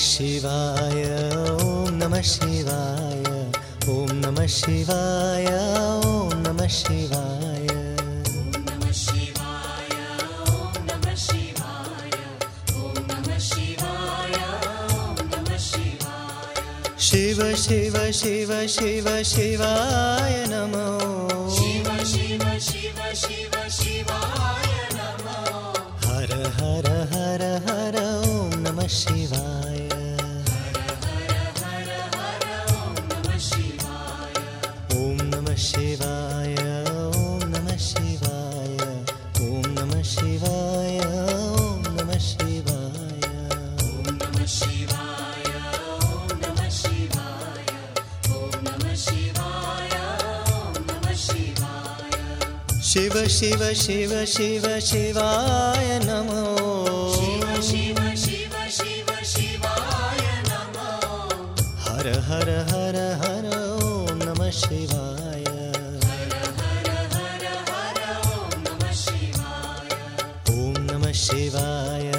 शिवाय ॐ नमः शिवाय ॐ नमः शिवाय ॐ नमः शिवाय। शिव शिव शिव शिव शिवाय नमो। हर हर हर हर ॐ नमः शिवाय ॐ नमः शिवाय ॐ नमः शिवाय ॐ नमः शिवाय। ॐ नमः शिवाय शिव शिव शिव शिव शिवाय नमो। हर शिवाय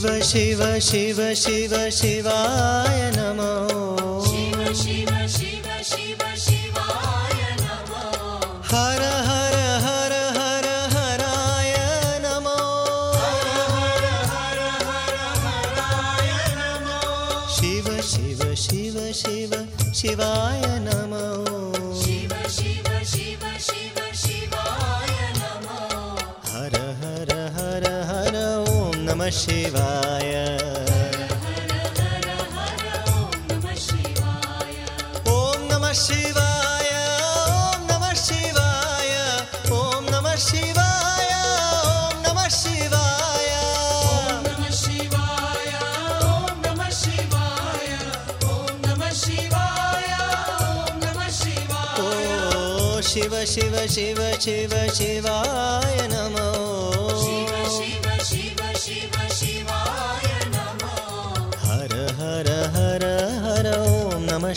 शिव शिव शिव शिव शिवाय नमो हर हर हर हर हराय नमो शिव शिव शिव शिव शिवाय नमो हर शिवाय ॐ नमः शिवाय नमः शिवाय ॐ नमः शिवाय नमः शिवाय ॐ शिव शिव शिव शिव शिवाय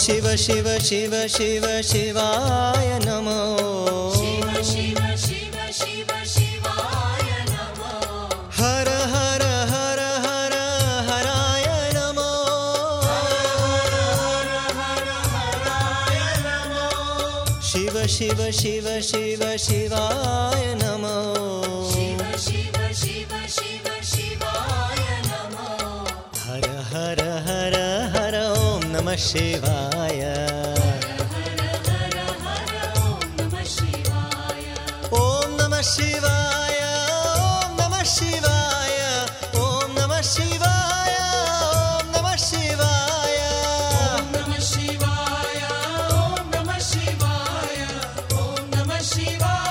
शिव शिव शिव शिव शिवाय नमो. हर हर हर हर हराय नमो. शिव शिव शिव शिव शिवाय नमो. हर ॐ नमः शिवाय ॐ नमः शिवाय ॐ नमः शिवाय ॐ नमः शिवाय। ॐ नमः शिवाय Shiva.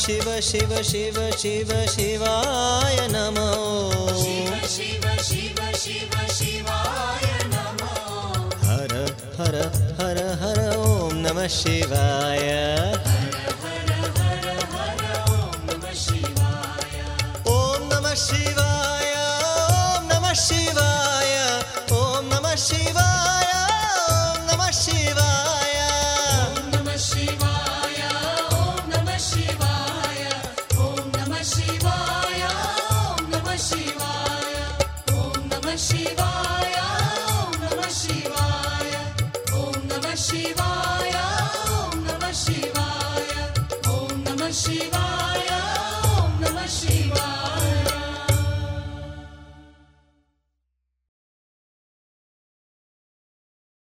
शिव शिव शिव शिव शिवाय नमो शिवाय। ॐ नमः शिवाय